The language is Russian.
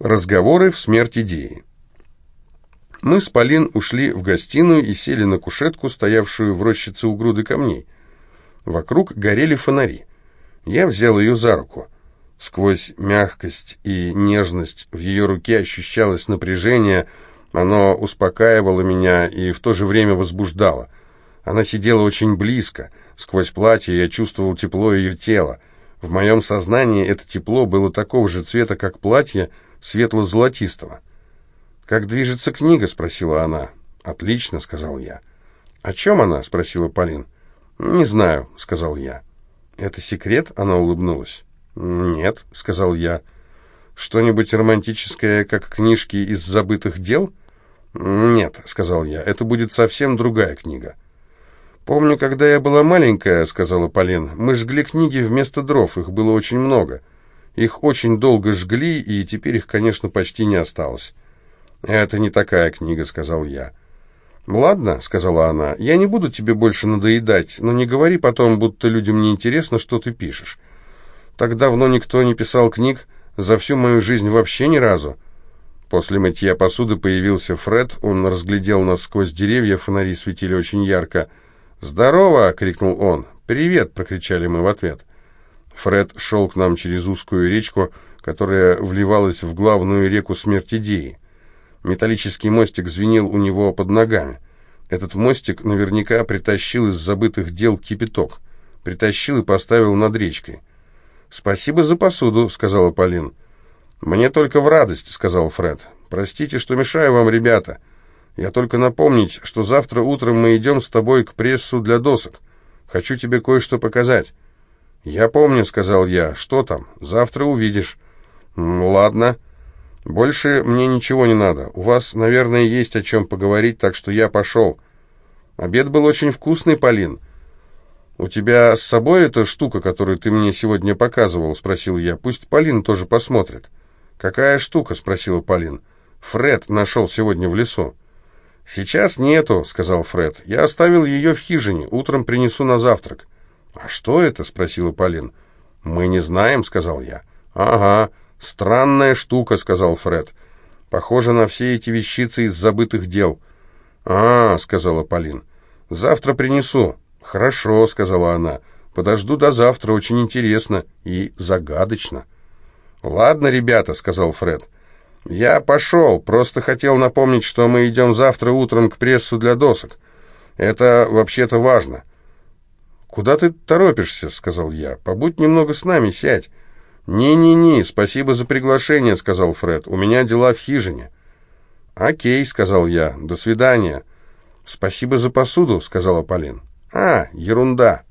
Разговоры в смерть идеи. Мы с Полин ушли в гостиную и сели на кушетку, стоявшую в рощице у груды камней. Вокруг горели фонари. Я взял ее за руку. Сквозь мягкость и нежность в ее руке ощущалось напряжение, оно успокаивало меня и в то же время возбуждало. Она сидела очень близко. Сквозь платье я чувствовал тепло ее тела. В моем сознании это тепло было такого же цвета, как платье, светло-золотистого. «Как движется книга?» — спросила она. «Отлично», — сказал я. «О чем она?» — спросила Полин. «Не знаю», — сказал я. «Это секрет?» — она улыбнулась. «Нет», — сказал я. «Что-нибудь романтическое, как книжки из забытых дел?» «Нет», — сказал я, — «это будет совсем другая книга». «Помню, когда я была маленькая», — сказала Полин, — «мы жгли книги вместо дров, их было очень много». Их очень долго жгли, и теперь их, конечно, почти не осталось. «Это не такая книга», — сказал я. «Ладно», — сказала она, — «я не буду тебе больше надоедать, но не говори потом, будто людям не интересно, что ты пишешь. Так давно никто не писал книг, за всю мою жизнь вообще ни разу». После мытья посуды появился Фред, он разглядел нас сквозь деревья, фонари светили очень ярко. «Здорово!» — крикнул он. «Привет!» — прокричали мы в ответ. Фред шел к нам через узкую речку, которая вливалась в главную реку Смертидеи. Металлический мостик звенел у него под ногами. Этот мостик наверняка притащил из забытых дел кипяток. Притащил и поставил над речкой. «Спасибо за посуду», — сказала Полин. «Мне только в радость», — сказал Фред. «Простите, что мешаю вам, ребята. Я только напомнить, что завтра утром мы идем с тобой к прессу для досок. Хочу тебе кое-что показать». «Я помню», — сказал я. «Что там? Завтра увидишь». «Ну, ладно. Больше мне ничего не надо. У вас, наверное, есть о чем поговорить, так что я пошел». Обед был очень вкусный, Полин. «У тебя с собой эта штука, которую ты мне сегодня показывал?» — спросил я. «Пусть Полин тоже посмотрит». «Какая штука?» — спросила Полин. «Фред нашел сегодня в лесу». «Сейчас нету», — сказал Фред. «Я оставил ее в хижине. Утром принесу на завтрак». «А что это?» — спросила Полин. «Мы не знаем», — сказал я. «Ага, странная штука», — сказал Фред. «Похоже на все эти вещицы из забытых дел». «А, — сказала Полин, — завтра принесу». «Хорошо», — сказала она. «Подожду до завтра, очень интересно и загадочно». «Ладно, ребята», — сказал Фред. «Я пошел, просто хотел напомнить, что мы идем завтра утром к прессу для досок. Это вообще-то важно. «Куда ты торопишься?» — сказал я. «Побудь немного с нами, сядь». «Не-не-не, спасибо за приглашение», — сказал Фред. «У меня дела в хижине». «Окей», — сказал я. «До свидания». «Спасибо за посуду», — сказала Полин. «А, ерунда».